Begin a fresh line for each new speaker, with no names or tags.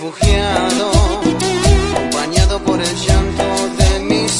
refugiado, acompañado por el llanto de mis